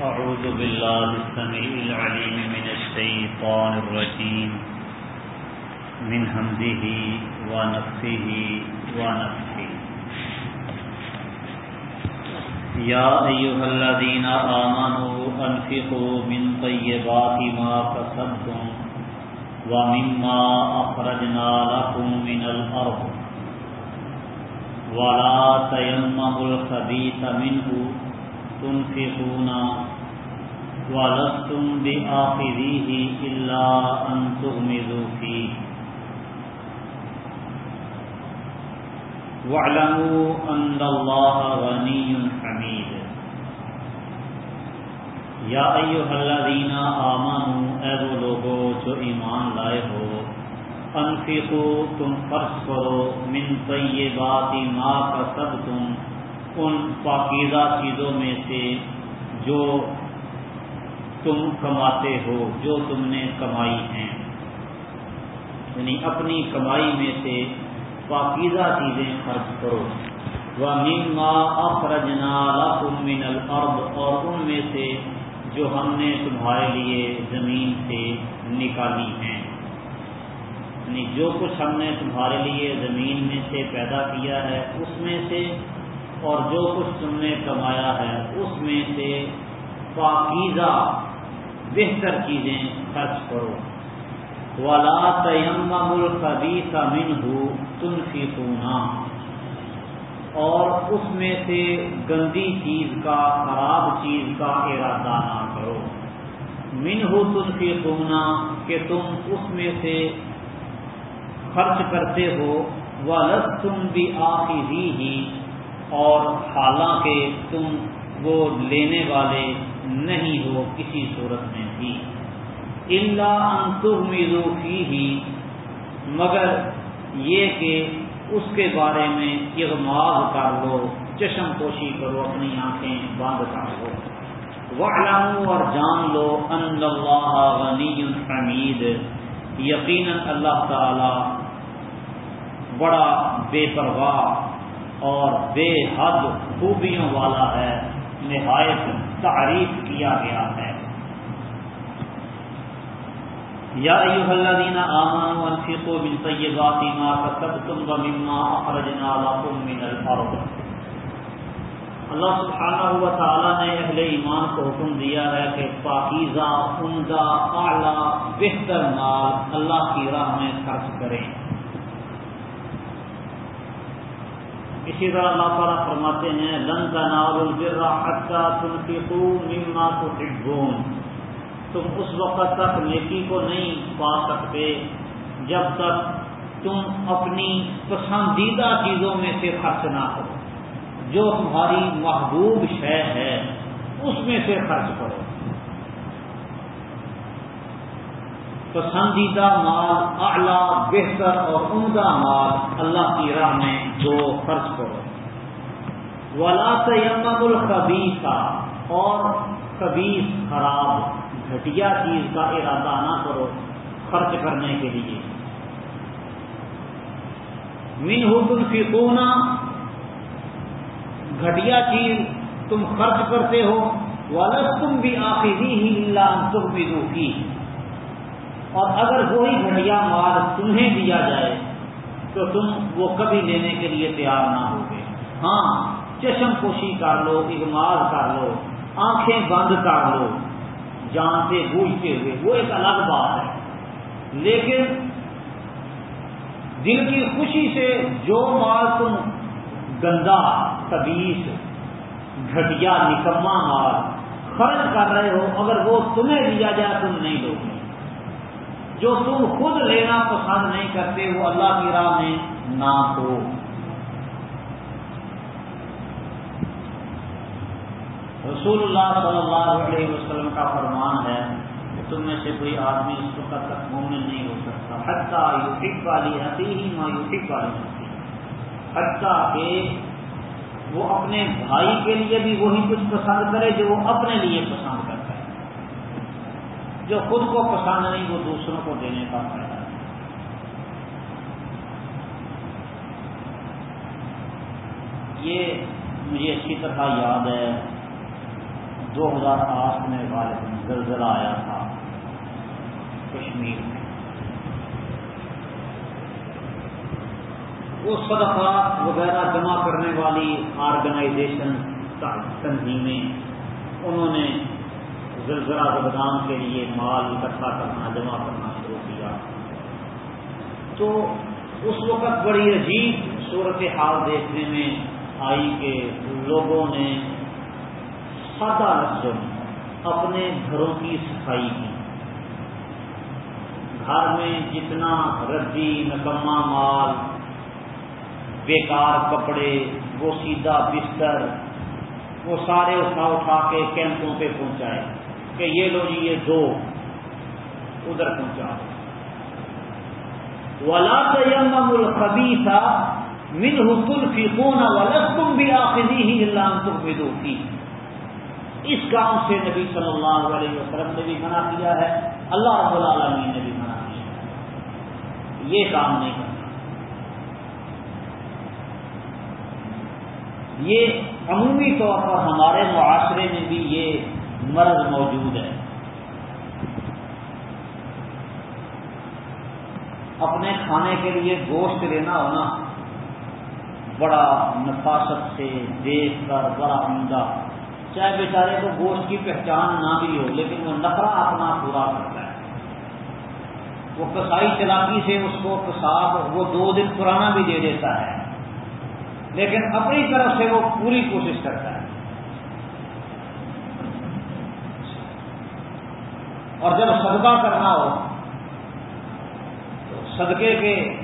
أعوذ بالله السميع العليم من الشيطان الرجيم. من همزه ونفسه ونفسه يا أيها الذين آمنوا أنفقوا من طيبات ما كسبتم ومما أخرجنا لكم من الأرض. ولا تيمموا الخبيث منه، تنفقون ولستم بآخذيه إلا أن تغمضوا فيه. واعلموا أن الله غني حميد. یا ایوہ الذین آمنوا، اے وہ لوگو جو ایمان لائے ہو انفقو تم خرچ کرو، من طیبات ما کسبتم ان پاکیزہ چیزوں میں سے جو تم کماتے ہو، جو تم نے کمائی ہیں۔ یعنی اپنی کمائی میں سے پاکیزہ چیزیں خرچ کرو۔ وہ مما اخرجنا لکم من الارض اور ان میں سے جو ہم نے تمہارے لیے زمین سے نکالی ہیں۔ یعنی جو کچھ ہم نے تمہارے لیے زمین میں سے پیدا کیا ہے، اس میں سے، اور جو کچھ تم نے کمایا ہے، اس میں سے پاکیزہ بہتر چیزیں خرچ کرو۔ ولا تیم القبی کا من ہو تم اور اس میں سے گندی چیز کا، خراب چیز کا ارادہ نہ کرو۔ من ہو تم فی کہ تم اس میں سے خرچ کرتے ہو۔ ولس تم بھی آخری ہی اور حالانکہ تم وہ لینے والے نہیں ہو کسی صورت میں بھی۔ اللہ انتظی ہی مگر یہ کہ اس کے بارے میں اغماز کر لو، چشم پوشی کرو، اپنی آنکھیں بند کر لو۔ وہ اور جان لو ان اللہ غنی حمید یقیناً اللہ تعالی بڑا بے پرواہ اور بے حد خوبیوں والا ہے، نہایت تعریف کیا گیا ہے۔ یا ایوہ الذین آمنوا انفقوا من طیبات ما کسبتم ومما اخرجنا لكم من الارض۔ اللہ سبحانہ و تعالی نے اہل ایمان کو حکم دیا ہے کہ پاکیزہ، عمدہ، اعلیٰ، بہتر مال اللہ کی راہ میں خرچ کریں۔ اسی طرح اللہ تعالیٰ فرماتے ہیں، لن تنالوا البر حتى تنفقوا مما تحبون. تم اس وقت تک نیکی کو نہیں پا سکتے جب تک تم اپنی پسندیدہ چیزوں میں سے خرچ نہ کرو۔ جو تمہاری محبوب شے ہے، اس میں سے خرچ کرو۔ پسندیدہ مال، اعلیٰ، بہتر اور عمدہ مال اللہ کی راہ میں جو خرچ کرو۔ ولا تیم القبی کا اور کبیس خراب، گھٹیا چیز کا ارادہ نہ کرو خرچ کرنے کے لیے۔ من حکم فی گھٹیا چیز تم خرچ کرتے ہو۔ ولس تم بھی آخری ہی اللہ تم بھی اور اگر وہی گھٹیا مال تمہیں دیا جائے تو تم وہ کبھی لینے کے لیے تیار نہ ہوگے۔ ہاں چشم پوشی کر لو اگمال کر لو، آنکھیں بند کر لو جانتے بوجھتے ہوئے۔ وہ ایک الگ بات ہے۔ لیکن دل کی خوشی سے جو مال تم گندا، تبیس، گھٹیا، نکما مال خرچ کر رہے ہو، اگر وہ تمہیں دیا جائے، تم نہیں لو گے جو تم خود لینا پسند نہیں کرتے، وہ اللہ کی راہ میں نہ ہو۔ رسول اللہ صلی اللہ علیہ وسلم کا فرمان ہے کہ تم میں سے کوئی آدمی اس وقت تک مومن نہیں ہو سکتا۔ حتیٰ یوٹک والی ہتی ہی ماں یوٹک والی ہوتی حتیٰ کہ وہ اپنے بھائی کے لیے بھی وہی کچھ پسند کرے جو وہ اپنے لیے پسند جو خود کو پسند نہیں، وہ دوسروں کو دینے کا فائدہ ہے یہ مجھے اچھی طرح یاد ہے، دو ہزار آٹھ میں غالب زلزلہ آیا تھا کشمیر میں۔ وہ صدقات وغیرہ جمع کرنے والی آرگنائزیشن تنظیمیں، انہوں نے زلزلہ زبدان کے لیے مال اکٹھا کرنا، جمع کرنا شروع کیا۔ تو اس وقت بڑی عجیب صورت حال دیکھنے میں آئی کہ لوگوں نے سادہ لفظوں اپنے گھروں کی صفائی کی۔ گھر میں جتنا ردی نکما مال، بیکار کپڑے، وہ سیدھا بستر، وہ سارے اٹھا اٹھا کے کیمپوں پہ پہنچائے۔ کہ یہ لو جی یہ دو۔ ادھر پہنچا۔ ولا تیم الخبی تھا من حکل فی کون تم بھی آخری ہی اللہ تم اس کام سے نبی صلی اللہ علیہ وسلم نے بھی منع کیا ہے۔ اللہ رب العالمین نے بھی منع کیا ہے۔ یہ کام نہیں کرنا۔ یہ عمومی طور پر ہمارے معاشرے میں بھی یہ مرض موجود ہے۔ اپنے کھانے کے لیے گوشت لینا ہونا، بڑا نفاست سے دیکھ کر بڑا عمدہ۔ چاہے بیچارے کو گوشت کی پہچان نہ بھی ہو، لیکن وہ نفرا اپنا پورا کرتا ہے۔ وہ کسائی چلاکی سے اس کو کساب، وہ دو دن پرانا بھی دے دیتا ہے۔ لیکن اپنی طرف سے وہ پوری کوشش کرتا ہے۔ اور جب صدقہ کرنا ہو، تو صدقے کے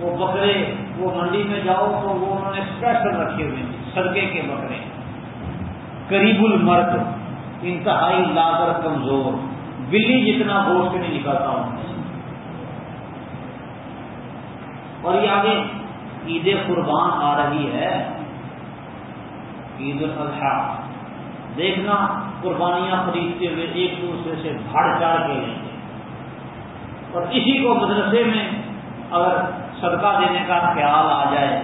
وہ بکرے، وہ منڈی میں جاؤ تو وہ انہوں نے اسپیشل رکھے ہوئے ہیں، صدقے کے بکرے۔ قریب المرد، انتہائی لاگر کمزور، بلی جتنا گوشت نہیں نکلتا ان میں اور یہ آگے عید قربان آ رہی ہے، عید الاضحیٰ۔ دیکھنا قربانیاں خریدتے ہوئے ایک دوسرے سے بھاڑ چاڑ کے لیں گے اور اسی کو مدرسے میں اگر صدقہ دینے کا خیال آ جائے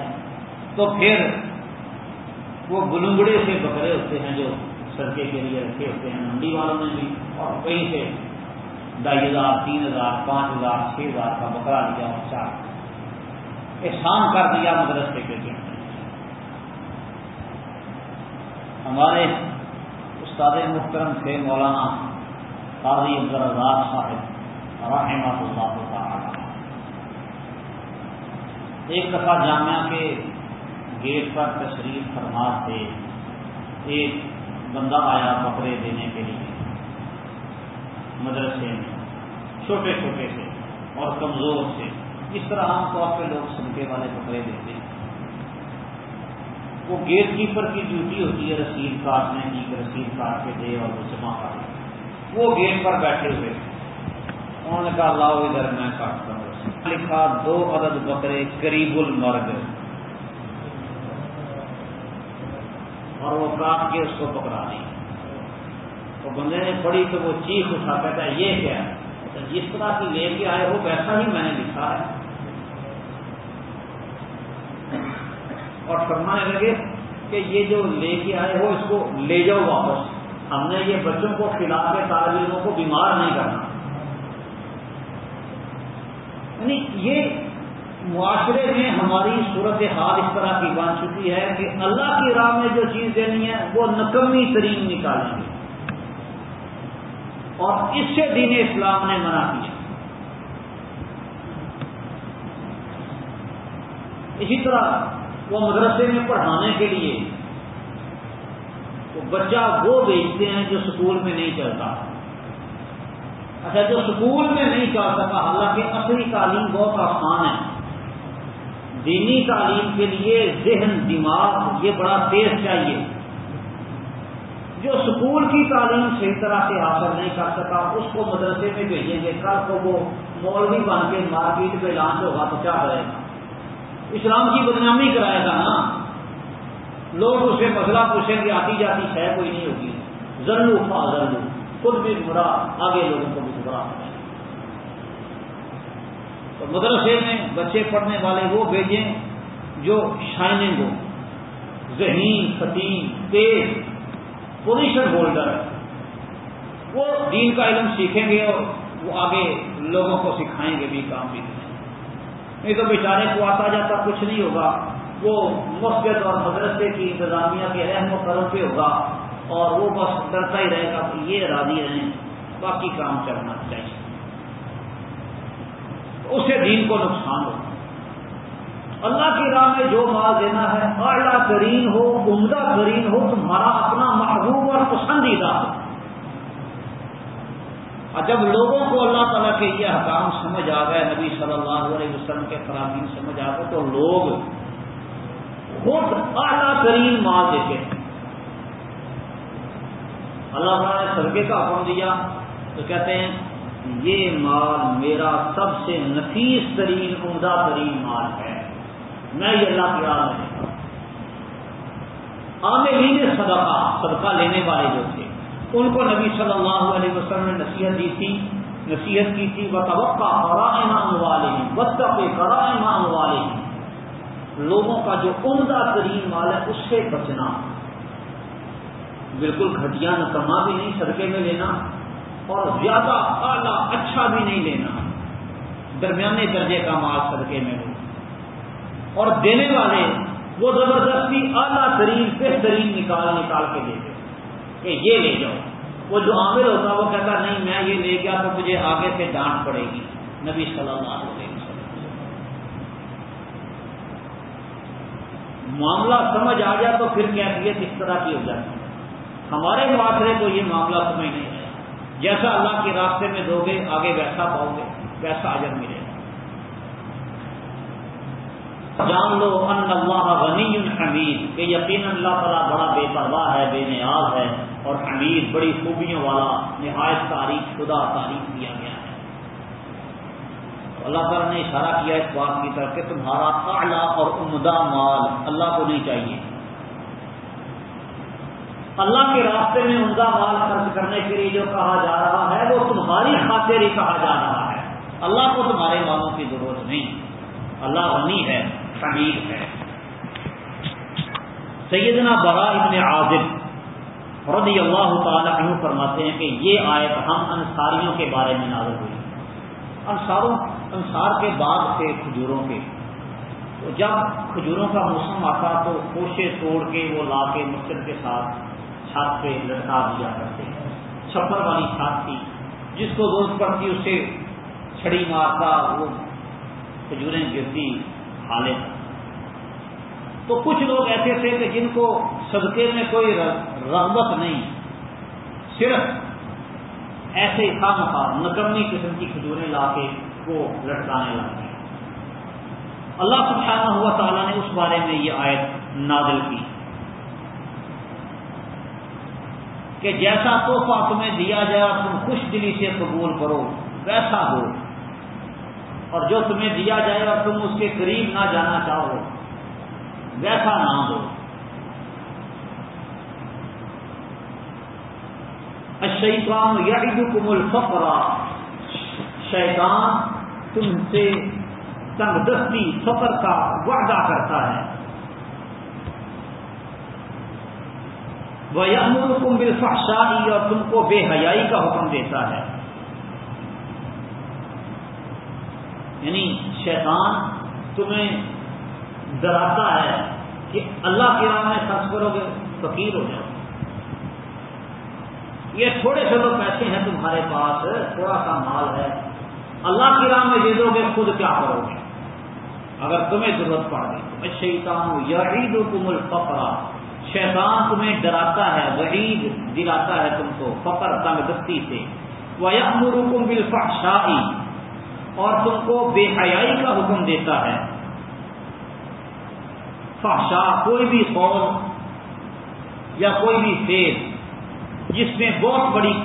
تو پھر وہ گلنگڑے سے بکرے ہوتے ہیں جو سڑکے کے لیے رکھے ہوتے ہیں۔ منڈی والوں نے بھی اور کہیں سے ڈھائی ہزار، تین ہزار، پانچ ہزار، چھ ہزار کا بکرا لیا اور چار۔ احسان کر دیا مدرسے کے لیے۔ ہمارے استاد محترم تھے مولانا قاضی عبدالرزاق صاحب، رحمۃ اللہ تعالی۔ ایک دفعہ جامعہ کے گیٹ پر تشریف فرما تھے ایک بندہ آیا بکرے دینے کے لیے مدرسے میں چھوٹے چھوٹے سے اور کمزور سے اس طرح عام طور پہ لوگ سنکے والے بکرے دیتے ہیں وہ گیٹ کیپر کی ڈیوٹی ہوتی ہے، رسید کاٹنے کی، رسید کاٹ کے دے اور وہ جمع کر وہ گیٹ پر بیٹھے ہوئے۔ انہوں نے کہا لاؤ ادھر میں کاٹتا ہوں۔ لکھا، دو عدد بکرے قریب المرگ۔ اور وہ کاٹ کے اس کو پکڑا دی۔ تو بندے نے پڑھی تو وہ چیخ اٹھا، کہتا ہے، یہ کیا ہے؟ جس طرح کی لے کے آئے ہو، ویسا ہی میں نے لکھا ہے۔ اور فرمانے لگے کہ یہ جو لے کے آئے ہو، اس کو لے جاؤ واپس۔ ہم نے یہ بچوں کو کھلا کے طالب علموں کو بیمار نہیں کرنا۔ یعنی یہ معاشرے میں ہماری صورت حال اس طرح کی بن چکی ہے کہ اللہ کی راہ میں جو چیز دینی ہے وہ نکمی ترین نکالیں گے۔ اور اس سے دین اسلام نے منع کیا۔ اسی طرح وہ مدرسے میں پڑھانے کے لیے وہ بچہ وہ بیچتے ہیں جو سکول میں نہیں چلتا۔ اچھا جو سکول میں نہیں چل سکا، حالانکہ اصلی تعلیم بہت آسان ہے۔ دینی تعلیم کے لیے ذہن، دماغ، یہ بڑا تیز چاہیے۔ جو اسکول کی تعلیم صحیح طرح سے حاصل نہیں کر سکا، اس کو مدرسے میں بھیجیں گے، کل کو وہ مولوی بن کے مارکیٹ پہ لانچ ہوگا تو کیا کرے گا؟ اسلام کی بدنامی کرائے گا نا۔ لوگ اسے مسئلہ پوچھیں گے، آتی جاتی شہ کوئی نہیں ہوگی۔ ضرور فا ضرور خود بھی برا آگے لوگوں کو بھی برا تو مدرسے میں بچے پڑھنے والے وہ بھیجیں جو شائننگ ہو ذہین فتیم تیز پوزیشن ہولڈر۔ وہ دین کا علم سیکھیں گے اور وہ آگے لوگوں کو سکھائیں گے بھی، کام بھی۔ نہیں تو بیچارے کو آتا جاتا کچھ نہیں ہوگا۔ وہ مسجد اور مدرسے کی انتظامیہ کے رحم و کرم پہ ہوگا اور وہ بس ڈرتا ہی رہے گا کہ یہ راضی رہیں، باقی کام چلنا چاہیے۔ اسے دین کو نقصان ہوگا اللہ کی راہ میں جو مال دینا ہے اعلیٰ ترین ہو، عمدہ ترین ہو تمہارا اپنا محبوب اور پسندیدہ ہو۔ اور جب لوگوں کو اللہ تعالیٰ کے یہ حکام سمجھ آ گئے، نبی صلی اللہ علیہ وسلم کے خرابین سمجھ آ گئے، تو لوگ خود اعلیٰ ترین مال دیتے ہیں۔ اللہ تعالیٰ نے سرگے کا حکم دیا، تو کہتے ہیں، یہ مال میرا سب سے نفیس ترین عمدہ ترین مال ہے۔ میں یہ اللہ کی راہ میں عاملین صدقہ صدقہ لینے والے جو تھے ان کو نبی صلی اللہ علیہ وسلم نے نصیحت دی تھی، نصیحت کی تھی وہ توقع کرائے والے ہیں وقت پہ کرائے والے ہیں لوگوں کا جو عمدہ ترین مال ہے، اس سے بچنا۔ بالکل گھٹیا نکما بھی نہیں سڑکے میں لینا۔ اور زیادہ اعلیٰ اچھا بھی نہیں لینا۔ درمیانے درجے کا مال سڑکے میں ہو اور دینے والے وہ زبردستی اعلیٰ ترین، بہترین نکال نکال کے دیتے کہ یہ لے جاؤ۔ وہ جو عامر ہوتا وہ کہتا نہیں، میں یہ لے گیا تو مجھے آگے سے ڈانٹ پڑے گی۔ نبی صلی اللہ علیہ وسلم۔ معاملہ سمجھ آ جائے تو پھر کیفیت اس طرح کی ہو جاتی ہے۔ ہمارے معاشرے کو یہ معاملہ سمجھ نہیں ہے جیسا اللہ کے راستے میں دو گے آگے ویسا پاؤ گے، ویسا اجر ملے گا۔ جان لو ان اللہ غنی حمید، کہ یقین اللہ تعالیٰ بڑا بے پرواہ ہے، بے نیاز ہے۔ اور حمید بڑی خوبیوں والا نہایت تاریخ شدہ تاریخ دیا گیا ہے۔ اللہ تعالیٰ نے اشارہ کیا اس بات کی طرف کہ تمہارا اعلیٰ اور عمدہ مال اللہ کو نہیں چاہیے۔ اللہ کے راستے میں عمدہ مال خرچ کرنے کے لیے جو کہا جا رہا ہے وہ تمہاری خاطر ہی کہا جا رہا ہے۔ اللہ کو تمہارے مالوں کی ضرورت نہیں۔ اللہ غنی ہے، حمید ہے۔ سیدنا برا ابن عازب رضی اللہ تعالیٰ عنہ فرماتے ہیں کہ یہ آیت ہم انصاریوں کے بارے میں نازل ہوئی۔ انصاروں انصار کے بعد تھے کھجوروں کے۔ تو جب کھجوروں کا موسم آتا تو کوشے توڑ کے وہ لا کے مسجد کے ساتھ چھات پہ لٹکا دیا کرتے چھپر والی چھات تھی۔ جس کو روز پڑتی اسے چھڑی مارتا وہ کھجوریں گرتی حالے تو کچھ لوگ ایسے تھے کہ جن کو صدقے میں کوئی رغبت نہیں۔ صرف ایسے خام خام نکمی قسم کی کھجوریں لا کے وہ لٹکانے لگے۔ اللہ سبحانہ ہوا تعالیٰ نے اس بارے میں یہ آیت نادل کی کہ جیسا تحفہ تمہیں دیا جائے تم خوش دلی سے قبول کرو، ویسا ہو۔ اور جو تمہیں دیا جائے اور تم اس کے قریب نہ جانا چاہو، ویسا نہ ہو۔ شیطان یعدکم الفقر. شیطان تم سے تنگ دستی، فقر کا وعدہ کرتا ہے۔ وہ یامرکم بالفحشائی اور تم کو بے حیائی کا حکم دیتا ہے۔ یعنی شیطان تمہیں ڈراتا ہے کہ اللہ کے راہ میں خرچ کرو گے فقیر ہو جاؤ۔ یہ تھوڑے سے تو پیسے ہیں تمہارے پاس، تھوڑا سا مال ہے۔ اللہ کی راہ میں دے دو گے خود کیا کرو گے؟ اگر تمہیں ضرورت پڑ گئی تو شیطان یعید کم الفقرا شیطان تمہیں ڈراتا ہے، وعید دلاتا ہے تم کو، فقر تنگ دستی سے۔ وہ یکم بالفحشائی اور تم کو بے حیائی کا حکم دیتا ہے۔ فحشا کوئی بھی قول یا کوئی بھی فیل جس میں بہت بڑی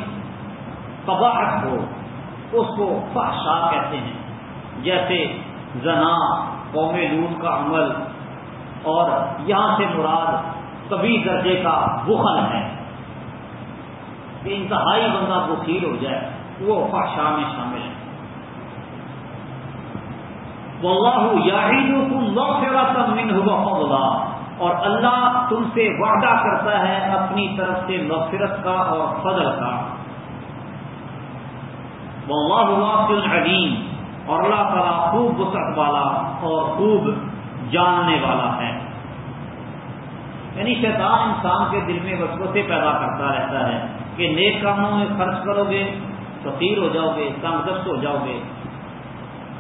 قباحت ہو، اس کو فحشا کہتے ہیں۔ جیسے زنا، قوم لوٹ کا عمل، اور یہاں سے مراد کبھی درجے کا بخل ہے۔ کہ انتہائی بندہ بخیل ہو جائے، وہ فحشا میں شامل ہے۔ واللہ یعیدکم مغفرتا منہ و فضلا اور اللہ تم سے وعدہ کرتا ہے اپنی طرف سے مغفرت کا اور فضل کا۔ اللہ علیم اور اللہ تعالیٰ خوب وسعت والا اور خوب جاننے والا ہے۔ یعنی شیطان انسان کے دل میں وسوسے پیدا کرتا رہتا ہے کہ نیک کاموں میں خرچ کرو گے، فقیر ہو جاؤ گے کم دست ہو جاؤ گے۔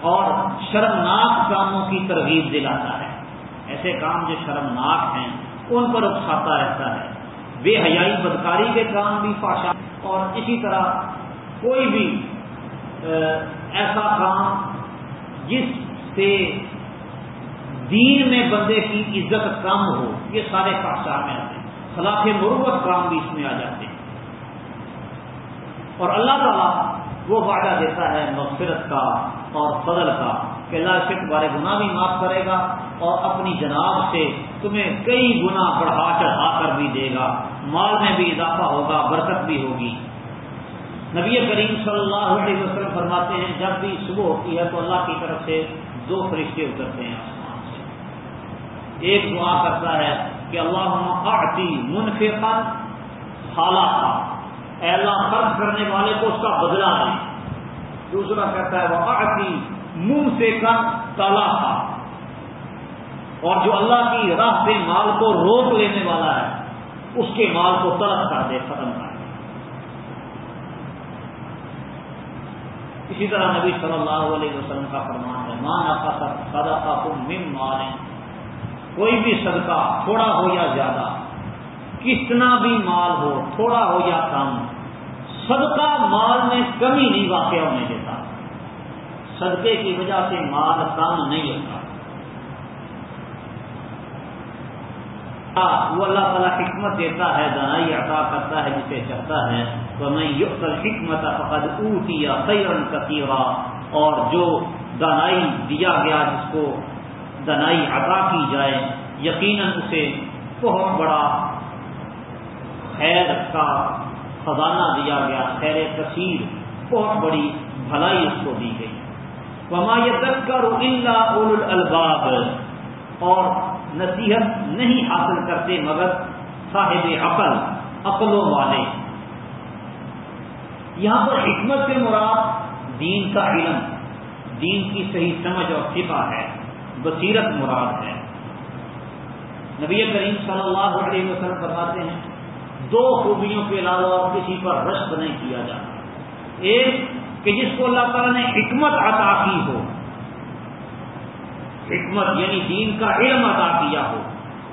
اور شرمناک کاموں کی ترغیب دلاتا ہے۔ ایسے کام جو شرمناک ہیں، ان پر اکساتا رہتا ہے۔ بے حیائی بدکاری کے کام بھی فاشا اور اسی طرح کوئی بھی ایسا کام جس سے دین میں بندے کی عزت کم ہو، یہ سارے فاشا میں آتے ہیں۔ خلاف مروت کام بھی اس میں آ جاتے ہیں۔ اور اللہ تعالیٰ وہ وعدہ دیتا ہے، مغفرت کا اور فضل کا۔ کہ اللہ سے تمہارے گناہ بھی معاف کرے گا اور اپنی جناب سے تمہیں کئی گنا بڑھا چڑھا کر بھی دے گا۔ مال میں بھی اضافہ ہوگا، برکت بھی ہوگی۔ نبی کریم صلی اللہ علیہ وسلم فرماتے ہیں، جب بھی صبح ہوتی ہے تو اللہ کی طرف سے دو فرشتے اترتے ہیں آسمان سے۔ ایک دعا کرتا ہے کہ اللہ آتی منفقا خالہ تھا اے اللہ خرچ کرنے والے کو اس کا بدلا دیں۔ دوسرا کہتا ہے وہ آتی منہ سے کر تالا تھا۔ اور جو اللہ کی راہ سے مال کو روک لینے والا ہے، اس کے مال کو ترق کر دے، ختم کر دے۔ اسی طرح نبی صلی اللہ علیہ وسلم کا فرمان ہے مان کا سدا کا تم مم مالیں کوئی بھی صدقہ تھوڑا ہو یا زیادہ، کتنا بھی مال ہو، تھوڑا ہو یا کم، صدقہ مال میں کمی نہیں واقع ہونے دیتا۔ صدقے کی وجہ سے مال کم نہیں ہوتا۔ وہ اللہ تعالیٰ حکمت دیتا ہے دنائی عطا کرتا ہے، جسے چاہتا ہے۔ تو میں یق حکمت فقد اوٹی یا سیرن کثیرہ اور جو دنائی دیا گیا، جس کو دنائی عطا کی جائے، یقیناً اسے بہت بڑا خیر کا خزانہ دیا گیا، خیر کثیر، بہت بڑی بھلائی اس کو دی گئی۔ وما یتذکر الا اول الباب اور نصیحت نہیں حاصل کرتے مگر صاحب عقل عقلوں والے یہاں پر حکمت سے مراد دین کا علم، دین کی صحیح سمجھ اور فقہ ہے، بصیرت مراد ہے۔ نبی کریم صلی اللہ علیہ وسلم فرماتے ہیں، دو خوبیوں کے علاوہ کسی پر رشت نہیں کیا جاتا۔ ایک کہ جس کو اللہ تعالیٰ نے حکمت عطا کی ہو۔ حکمت یعنی دین کا علم عطا کیا ہو۔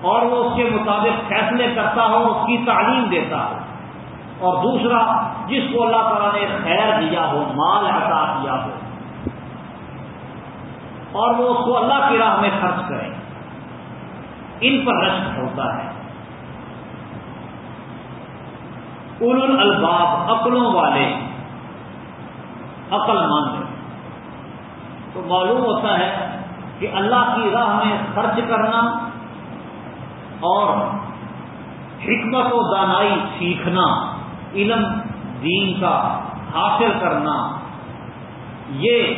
اور وہ اس کے مطابق فیصلے کرتا ہو، اس کی تعلیم دیتا ہو۔ اور دوسرا، جس کو اللہ تعالیٰ نے خیر دیا ہو، مال عطا کیا ہو۔ اور وہ اس کو اللہ کی راہ میں خرچ کرے۔ ان پر رشک ہوتا ہے۔ اول الباب عقلوں والے۔ عقل مند تو معلوم ہوتا ہے کہ اللہ کی راہ میں خرچ کرنا اور حکمت و دانائی سیکھنا، علم دین کا حاصل کرنا، یہ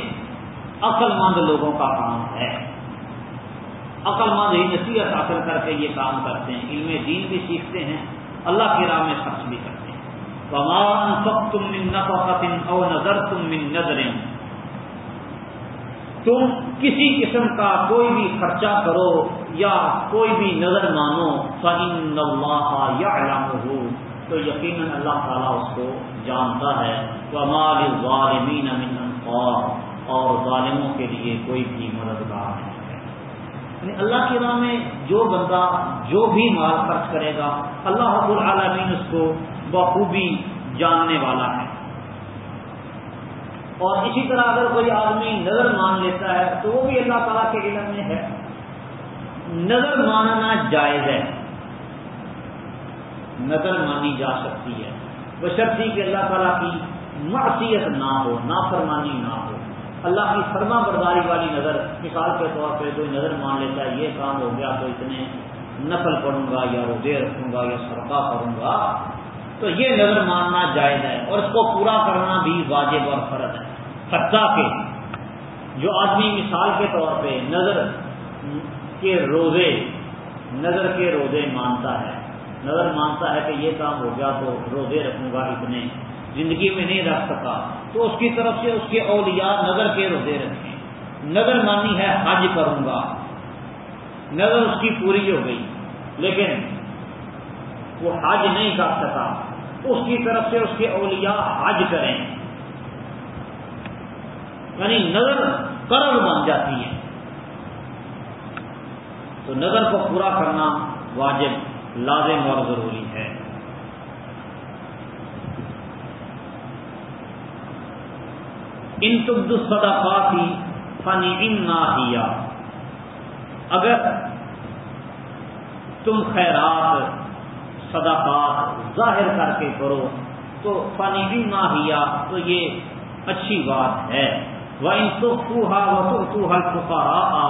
عقل مند لوگوں کا کام ہے۔ عقل مند ہی نصیحت حاصل کر کے یہ کام کرتے ہیں، علم دین بھی سیکھتے ہیں، اللہ کی راہ میں خرچ بھی کرتے ہیں۔ سب تم من نفقت او نظر تم من نظر تم کسی قسم کا کوئی بھی خرچہ کرو یا کوئی بھی نظر مانو فن اللہ یا تو یقیناً اللہ تعالیٰ اس کو جانتا ہے۔ کمال ظالمین من انفار اور ظالموں کے لیے کوئی بھی مددگار نہیں۔ ہے یعنی اللہ کی راہ میں جو بندہ جو بھی مال خرچ کرے گا، اللہ رب العالمین اس کو بخوبی جاننے والا ہے۔ اور اسی طرح اگر کوئی آدمی نظر مان لیتا ہے تو وہ بھی اللہ تعالیٰ کے علم میں ہے۔ نظر ماننا جائز ہے۔ نظر مانی جا سکتی ہے۔ بشرطی کہ اللہ تعالیٰ کی معصیت نہ ہو، نافرمانی نہ ہو۔ اللہ کی فرما برداری والی نظر، مثال کے طور پہ کوئی نظر مان لیتا ہے، یہ کام ہو گیا تو اتنے نفل پڑوں گا یا روزے رکھوں گا یا سرقہ کروں گا۔ تو یہ نظر ماننا جائز ہے اور اس کو پورا کرنا بھی واجب اور فرض ہے۔ حتیٰ کے جو آدمی مثال کے طور پہ نظر کے روزے، نظر کے روزے مانتا ہے، نظر مانتا ہے کہ یہ کام ہو گیا تو روزے رکھوں گا اتنے، زندگی میں نہیں رکھ سکا، تو اس کی طرف سے اس کے اولیاء نظر کے روزے رکھیں۔ نظر مانی ہے حج کروں گا، نظر اس کی پوری ہو گئی، لیکن وہ حج نہیں کر سکا۔ اس کی طرف سے اس کے اولیاء حج کریں۔ یعنی نظر کرم بن جاتی ہے۔ تو نظر کو پورا کرنا واجب، لازم اور ضروری ہے۔ ان تبد صدقاتی فنی ان نہ اگر تم خیرات صدقات ظاہر کر کے کرو، تو فنی بھی نہ ہیا تو یہ اچھی بات ہے۔ وہ ان تو خوہا وہ تو پکارا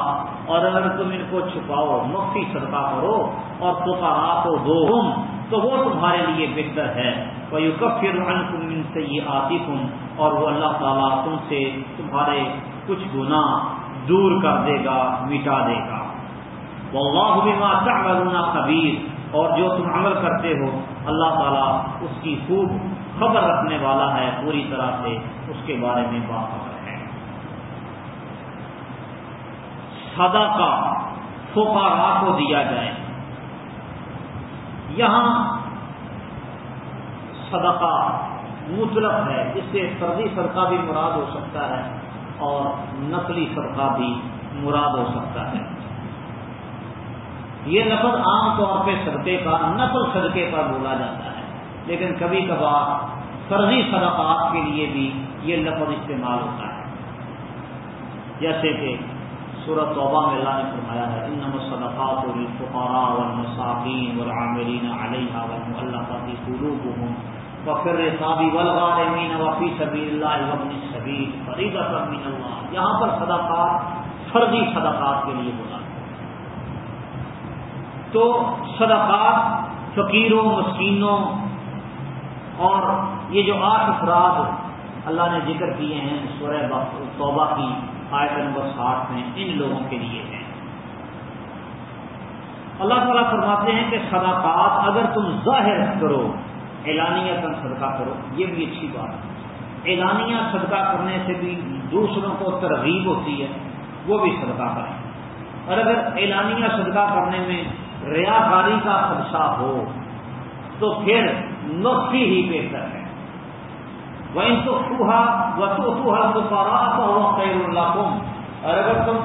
اور اگر تم ان کو چھپاؤ مفتی صدقہ کرو، اور پکارا کو دو تو وہ تمہارے لیے بہتر ہے۔ وہ یو کفر ان سے یہ آتی تم اور وہ اللہ تعالیٰ تم سے تمہارے کچھ گنا دور کر دے گا، مٹا دے گا۔ وہ اللہ بما تعملون خبیر اور جو تم عمل کرتے ہو، اللہ تعالیٰ اس کی خوب خبر رکھنے والا ہے، پوری طرح سے اس کے بارے میں باخبر ہے۔ سدا کا فوکارا کو دیا جائے۔ یہاں صدقہ مطلق ہے جس سے سردی صدقہ بھی مراد ہو سکتا ہے اور نقلی صدقہ بھی مراد ہو سکتا ہے۔ یہ لفظ عام طور پہ صدقے کا نقل صدقے پر بولا جاتا ہے۔ لیکن کبھی کبھار فرضی صدقات کے لیے بھی یہ لفظ استعمال ہوتا ہے۔ جیسے کہ سورت توبہ میں اللہ نے فرمایا ہے ان صدقات الفقراء والمساکین والعاملین علیہ والمؤلفات قلوبهم وفر رقاب والغارمین وفی سبیل اللہ وابن السبیل فریضۃ من اللہ. یہاں پر صدقات، فرضی صدقات کے لیے بولا تو صدقات فقیروں، مسکینوں اور یہ جو آٹھ افراد اللہ نے ذکر کیے ہیں سورہ توبہ کی آیت نمبر ساٹھ میں، ان لوگوں کے لیے ہیں۔ اللہ تعالیٰ فرماتے ہیں کہ صدقات اگر تم ظاہر کرو، اعلانیہ تم صدقہ کرو، یہ بھی اچھی بات ہے۔ اعلانیہ صدقہ کرنے سے بھی دوسروں کو ترغیب ہوتی ہے، وہ بھی صدقہ کریں۔ اور اگر اعلانیہ صدقہ کرنے میں ریاکاری کا خدشہ ہو، تو پھر نقصی ہی بہتر ہے۔ وہ ان تو خوہا وہ تو تو پارا تو خیر اللہ اور اگر تم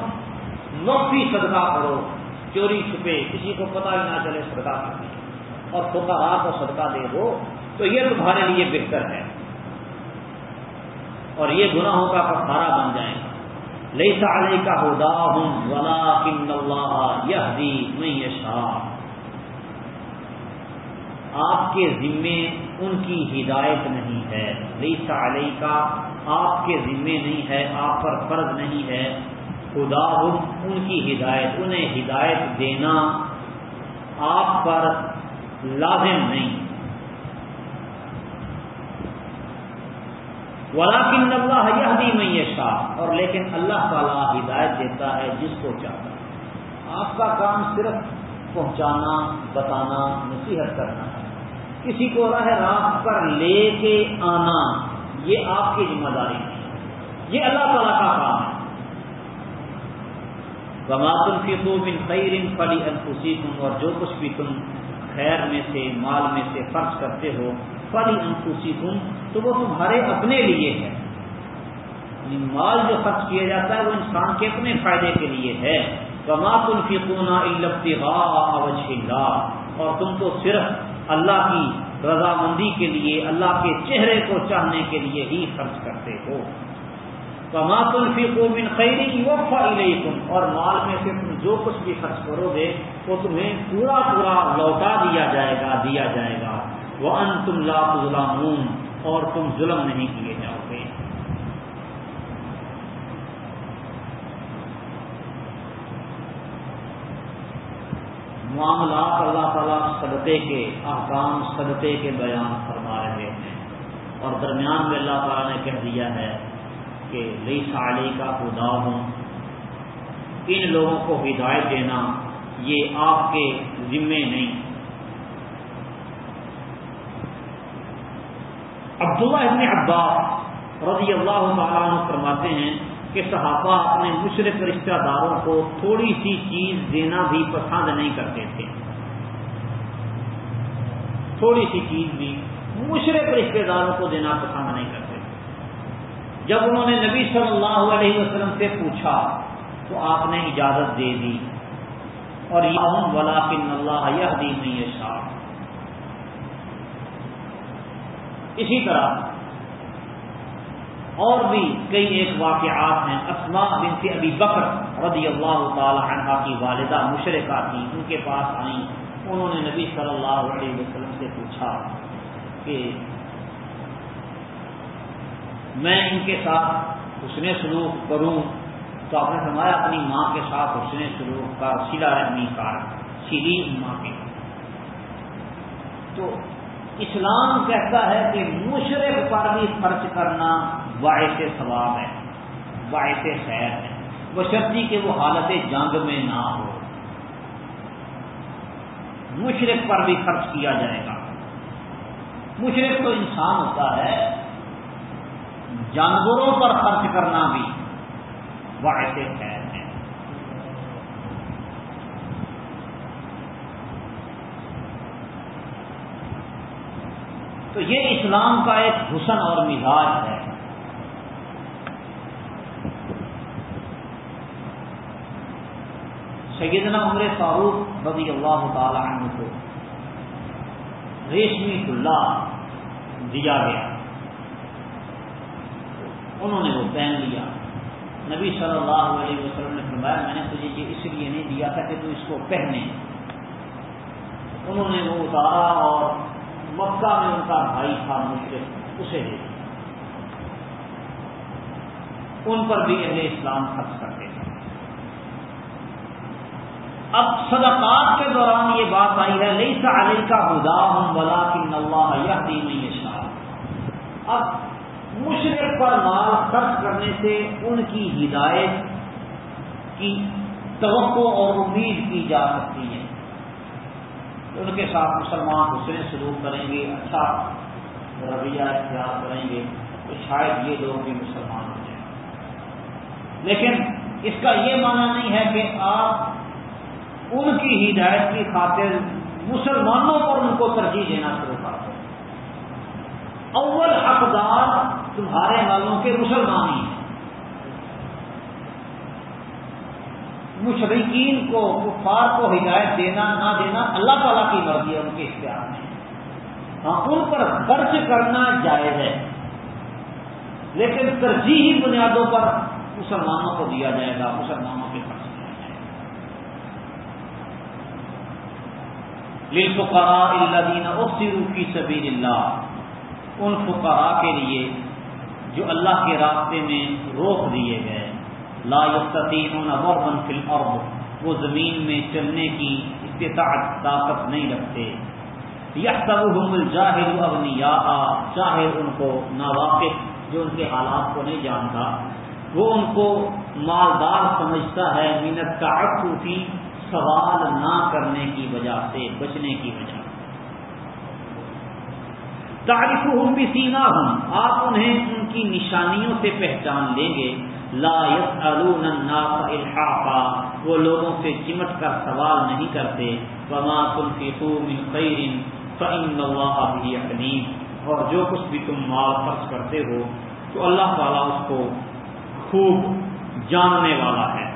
نقصی صدقہ کرو، چوری چھپے، کسی کو پتہ ہی نہ چلے صدقہ کرنے اور فکارا کو صدقہ دے دو، تو یہ تمہارے لیے بہتر ہے۔ اور یہ گناہوں کا کفارہ بن جائے گا۔ لئی سالے کا ہودا ہوں ولا کن اللہ یہ میں آپ کے ذمے ان کی ہدایت نہیں ہے۔ لئی سالے کا آپ کے ذمے نہیں ہے، آپ پر فرض نہیں ہے۔ خدا ان کی ہدایت، انہیں ہدایت دینا آپ پر لازم نہیں۔ ولاکن اللہ یہ میں شاہ اور لیکن اللہ تعالیٰ ہدایت دیتا ہے جس کو چاہتا ہے۔ آپ کا کام صرف پہنچانا، بتانا، نصیحت کرنا ہے۔ کسی کو راہ راہ پر لے کے آنا، یہ آپ کی ذمہ داری نہیں یہ اللہ تعالیٰ کا کام ہے۔ گماتن کی تو بن خیر فلی انفسی اور جو کچھ بھی تم خیر میں سے، مال میں سے خرچ کرتے ہو فلی انفسی تو وہ تمہارے اپنے لیے ہے۔ یعنی مال جو خرچ کیا جاتا ہے وہ انسان کے اپنے فائدے کے لیے ہے۔ کمات الفقونا اللہ اور تم تو صرف اللہ کی رضامندی کے لیے، اللہ کے چہرے کو چاہنے کے لیے ہی خرچ کرتے ہو۔ کمات الفقو من خیری وفا اور مال میں سے تم جو کچھ بھی خرچ کرو گے، وہ تمہیں پورا پورا لوٹا دیا جائے گا، دیا جائے گا۔ وہ ان تم لاپلام اور تم ظلم نہیں کیے جاؤ گے۔ معاملات اللہ تعالیٰ صدقے کے احکام، صدقے کے بیان فرما رہے ہیں۔ اور درمیان میں اللہ تعالیٰ نے کہہ دیا ہے کہ لئی ساڑی کا خدا ہوں ان لوگوں کو ہدایت دینا، یہ آپ کے ذمے نہیں۔ عبداللہ ابن عباس رضی اللہ تعالیٰ عنہ فرماتے ہیں کہ صحابہ اپنے مشرق رشتہ داروں کو تھوڑی سی چیز دینا بھی پسند نہیں کرتے تھے۔ تھوڑی سی چیز بھی مشرق رشتہ داروں کو دینا پسند نہیں کرتے تھے۔ جب انہوں نے نبی صلی اللہ علیہ وسلم سے پوچھا تو آپ نے اجازت دے دی۔ اور یہ ولاکن اللہ یہ دین شاہ اسی طرح اور بھی کئی ایک واقعات ہیں۔ اسما بنت ابی بکر رضی اللہ تعالی عنہ کی والدہ مشرقہ تھی، ان کے پاس آئیں۔ انہوں نے نبی صلی اللہ علیہ وسلم سے پوچھا کہ میں ان کے ساتھ حسن سلوک کروں؟ تو آپ نے فرمایا، اپنی ماں کے ساتھ حسن سلوک کا سلا رحمی کا سیری ماں کے۔ تو اسلام کہتا ہے کہ مشرق پر بھی خرچ کرنا باعث ثواب ہے باعث خیر ہے۔ بشرطی کہ وہ حالت جنگ میں نہ ہو۔ مشرق پر بھی خرچ کیا جائے گا۔ مشرق تو انسان ہوتا ہے، جانوروں پر خرچ کرنا بھی باعث خیر۔ تو یہ اسلام کا ایک حسن اور مزاج ہے۔ سیدنا عمر فاروق رضی اللہ تعالی عنہ کو ریشمی گلا دیا گیا۔ انہوں نے وہ پہن لیا۔ نبی صلی اللہ علیہ وسلم نے فرمایا، میں نے تجھے یہ اس لیے نہیں دیا تھا کہ تو اس کو پہنے۔ انہوں نے وہ اتارا اور مکہ میں ان کا بھائی تھا مشرق اسے دے دیا ان پر بھی اہل اسلام خرچ کرتے تھے۔ اب صدقات کے دوران یہ بات آئی ہے لئی سا علی کا ہدا ہم بلا کی نواح یا دینی شاہ اب مشرق پر مال خرچ کرنے سے ان کی ہدایت کی توقع اور امید کی جا سکتی ہے۔ ان کے ساتھ مسلمان حسن سلوک کریں گے اچھا رویہ اختیار کریں گے تو شاید یہ لوگ بھی مسلمان ہو جائیں۔ لیکن اس کا یہ معنی نہیں ہے کہ آپ ان کی ہدایت کی خاطر مسلمانوں پر ان کو ترجیح دینا شروع کر دیں۔ اول حقدار تمہارے والوں کے مسلمان ہی ہیں۔ مشرقین کو، کفار کو ہدایت دینا، نہ دینا، اللہ تعالیٰ کی مرضی ہے، ان کے اختیار میں۔ ہاں ان پر خرچ کرنا جائز ہے۔ لیکن ترجیحی بنیادوں پر مسلمانوں کو دیا جائے گا، مسلمانوں کے خرچ کیا جائے گا۔ فقرا اللہ دینا افسرو کی سبیل اللہ، ان فقراء کے لیے جو اللہ کے راستے میں روک دیے گئے۔ لا يستطيعون ضربا في الارض، وہ زمین میں چلنے کی استطاعت طاقت نہیں رکھتے۔ يحسبهم الجاهل اغنياء جاہل ان کو ناواقف، جو ان کے حالات کو نہیں جانتا۔ وہ ان کو مالدار سمجھتا ہے منت تعففی سوال نہ کرنے کی وجہ سے، بچنے کی وجہ تعریف ہوں بھی سینا ہوں آپ انہیں ان کی نشانیوں سے پہچان لیں گے۔ لا يسألون الناس الحافا وہ لوگوں سے چمٹ کر سوال نہیں کرتے، وما تنفقوا من خیر فإن الله به علیم اور جو کچھ بھی تم مال خرچ کرتے ہو، تو اللہ تعالیٰ اس کو خوب جاننے والا ہے۔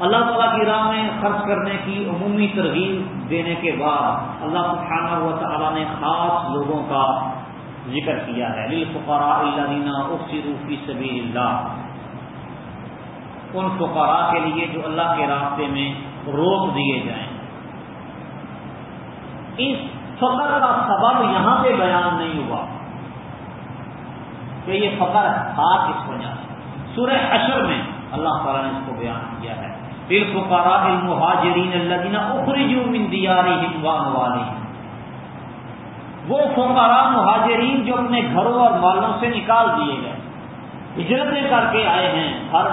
اللہ تعالیٰ کی راہ میں خرچ کرنے کی عمومی ترغیب دینے کے بعد اللہ سبحانہ و تعالیٰ نے خاص لوگوں کا ذکر کیا ہے، للفقراء الذين احصروا في سبيل الله ان فقراء کے لیے جو اللہ کے راستے میں روک دیے جائیں۔ اس فقر کا سبب یہاں پہ بیان نہیں ہوا کہ یہ فقر تھا کس وجہ سے سورہ حشر میں اللہ تعالیٰ نے اس کو بیان کیا ہے۔ للفقراء المهاجرين الذين اخرجوا من ديارهم واموالهم وہ فقراء مہاجرین جو اپنے گھروں اور مالوں سے نکال دیے گئے۔ ہجرتیں کر کے آئے ہیں، ہر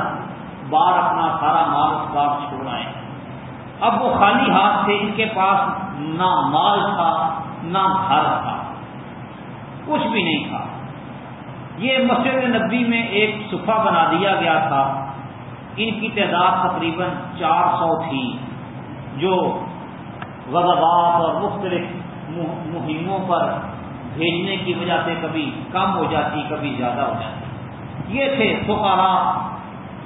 بار اپنا سارا مال اس بار چھوڑ آئے۔ ہیں اب وہ خالی ہاتھ تھے، ان کے پاس نہ مال تھا، نہ گھر تھا۔ کچھ بھی نہیں تھا۔ یہ مسجد نبی میں ایک صفحہ بنا دیا گیا تھا۔ ان کی تعداد تقریباً چار سو تھی، جو غضبات اور مختلف مہموں پر بھیجنے کی وجہ سے کبھی کم ہو جاتی، کبھی زیادہ ہو جاتی۔ یہ تھے فقارا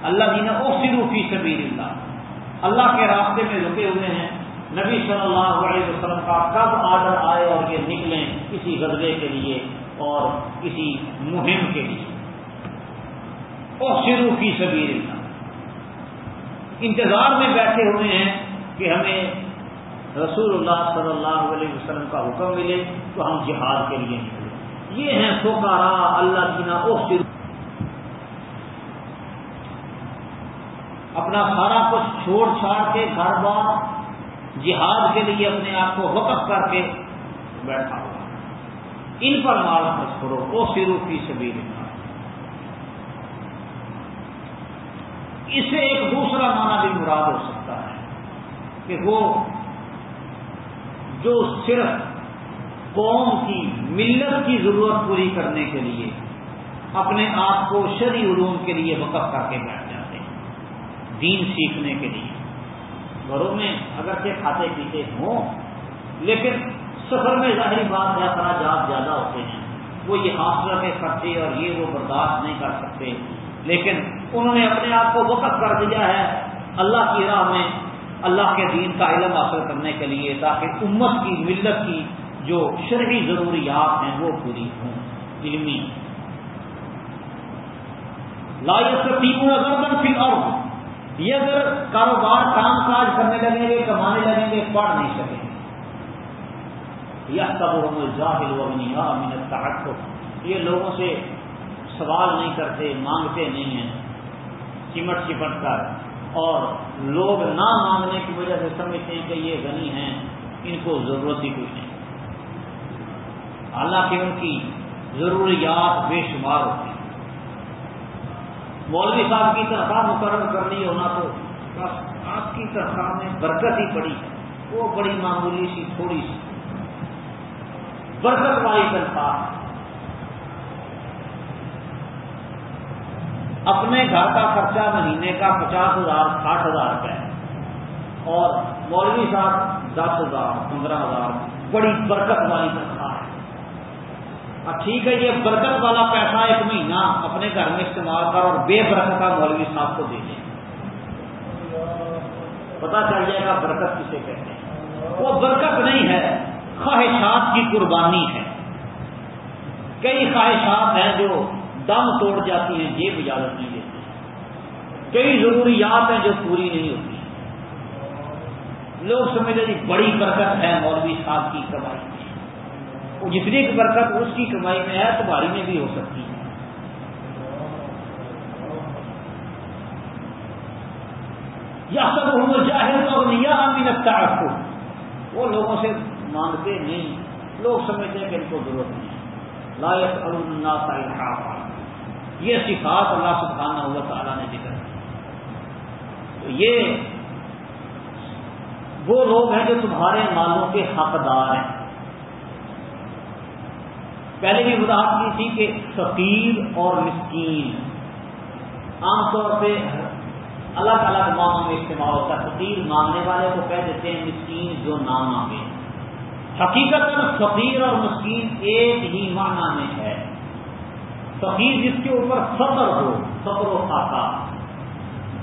اللہ جی نے او فی سبیل اللہ اللہ کے راستے میں رکے ہوئے ہیں۔ نبی صلی اللہ علیہ وسلم کا کب آڈر آئے اور یہ نکلیں کسی غزبے کے لیے اور کسی مہم کے لیے۔ او فی سبیل اللہ انتظار میں بیٹھے ہوئے ہیں کہ ہمیں رسول اللہ صلی اللہ علیہ وسلم کا حکم ملے تو ہم جہاد کے لیے نکلے۔ یہ ہیں فوکارا اللہ جینا او سر۔ اپنا سارا کچھ چھوڑ چھاڑ کے گھر بار جہاد کے لیے اپنے آپ کو وقف کر کے بیٹھا ہوا۔ ان پر مال خرچ کرو او سرو کی سبھی اس سے ایک دوسرا معنی بھی مراد ہو سکتا ہے کہ وہ جو صرف قوم کی ملت کی ضرورت پوری کرنے کے لیے اپنے آپ کو شری علوم کے لیے وقف کر کے بیٹھ جاتے ہیں، دین سیکھنے کے لیے۔ گھروں میں اگرچہ کھاتے پیتے ہوں، لیکن سفر میں ظاہری بات ہے اخراجات زیادہ ہوتے ہیں۔ وہ یہ حاصلہ کے خرچے اور یہ وہ برداشت نہیں کر سکتے۔ لیکن انہوں نے اپنے آپ کو وقف کر دیا ہے۔ اللہ کی راہ میں اللہ کے دین کا علم حاصل کرنے کے لیے تاکہ امت کی ملت کی جو شرعی ضروریات ہیں وہ پوری ہوں۔ علمی۔ اگر فی اور یہ اگر کاروبار کام کاج کرنے لگیں گے، کمانے لگیں گے، پڑھ نہیں سکیں گے۔ یہ سب ظاہر منت کو یہ لوگوں سے سوال نہیں کرتے، مانگتے نہیں ہیں۔ چمٹ چپٹ کر۔ اور لوگ نہ مانگنے کی وجہ سے سمجھتے ہیں کہ یہ غنی ہیں، ان کو ضرورت ہی کچھ نہیں۔ حالانکہ ان کی ضروریات بے شمار ہوتی ہیں۔ مولوی صاحب کی تنخواہ مقرر کرنی ہونا تو بس آپ کی تنخواہ میں برکت ہی پڑی۔ وہ بڑی معمولی سی، تھوڑی سی برکت والی تنخواہ اپنے گھر کا خرچہ مہینے کا پچاس ہزار، ساٹھ ہزار روپے اور مولوی صاحب دس ہزار، پندرہ ہزار، بڑی برکت والی تنخواہ ہے۔ اب ٹھیک ہے، یہ برکت والا پیسہ ایک مہینہ اپنے گھر میں استعمال کر اور بے برکت مولوی صاحب کو دے دیں پتا چل جائے گا برکت کسے کہتے ہیں۔ وہ برکت نہیں ہے، خواہشات کی قربانی ہے۔ کئی خواہشات ہیں جو دم توڑ جاتی ہیں، جیب اجازت نہیں دیتی۔ کئی ضروریات ہیں جو پوری نہیں ہوتی۔ لوگ سمجھتے جی بڑی برکت ہے مولوی صاحب کی کمائی میں۔ وہ جتنی برکت اس کی کمائی میں ہے، تمہاری میں بھی ہو سکتی ہے۔ یا سب ظاہر اور نیا بھی لگتا ہے وہ لوگوں سے مانگتے نہیں۔ لوگ سمجھتے ہیں کہ ان کو ضرورت نہیں۔ لائق اللہ یہ صفات اللہ سبحانہ ہوا تعالیٰ نے ذکر تو یہ وہ لوگ ہیں جو تمہارے مالوں کے حقدار ہیں۔ پہلے بھی وضاحت کی تھی کہ فقیر اور مسکین۔ عام طور پہ الگ الگ معنوں میں استعمال ہوتا ہے۔ فقیر مانگنے والے کو کہہ دیتے ہیں مسکین جو نہ مانگے۔ حقیقت فقیر اور مسکین ایک ہی معنی میں ہے۔ فقیر جس کے اوپر فخر ہو فخر و خاصا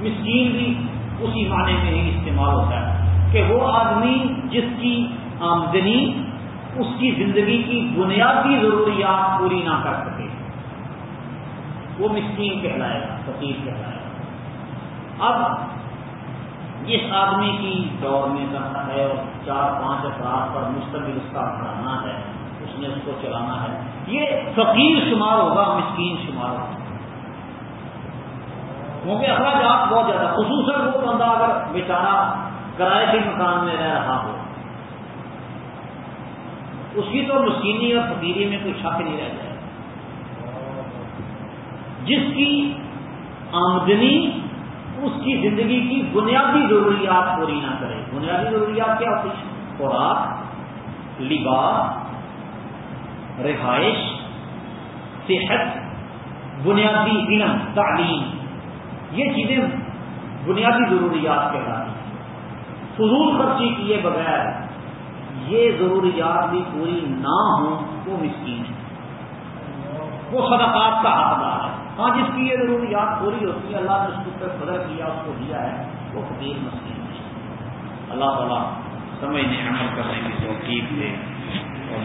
مسکین بھی اسی معنی میں ہی استعمال ہوتا ہے کہ وہ آدمی جس کی آمدنی، اس کی زندگی کی بنیادی ضروریات پوری نہ کر سکے۔ وہ مسکین کہلائے گا، فقیر کہلائے گا۔ اب جس آدمی کی دور میں کرنا ہے اور چار پانچ افراد پر مستقبل اس کا پڑھانا ہے۔ اس نے اس کو چلانا ہے۔ یہ فقیر شمار ہوگا، مسکین شمار ہوگا۔ کیونکہ اخراجات بہت زیادہ، خصوصاً وہ بندہ اگر بیچارہ کرائے کے مکان میں رہ رہا ہو۔ اس کی تو مسکینی اور فقیری میں کوئی شک نہیں رہ جائے۔ جس کی آمدنی، اس کی زندگی کی بنیادی ضروریات پوری نہ کرے۔ بنیادی ضروریات کیا ہوتی ہیں؟ خوراک، لباس رہائش، صحت، بنیادی علم، تعلیم، یہ چیزیں بنیادی ضروریات کہلاتی ہیں۔ فضول خرچی کیے بغیر یہ ضروریات بھی پوری نہ ہوں وہ مسکین ہے وہ صدقات کا حقدار ہے۔ ہاں جس کی یہ ضروریات پوری ہوتی ہے اللہ نے اس کو فضر کیا، اس کو دیا ہے، وہ فقیر مسکین ہے اللہ تعالیٰ سمجھنے عمل کرنے کی توقیق دے اور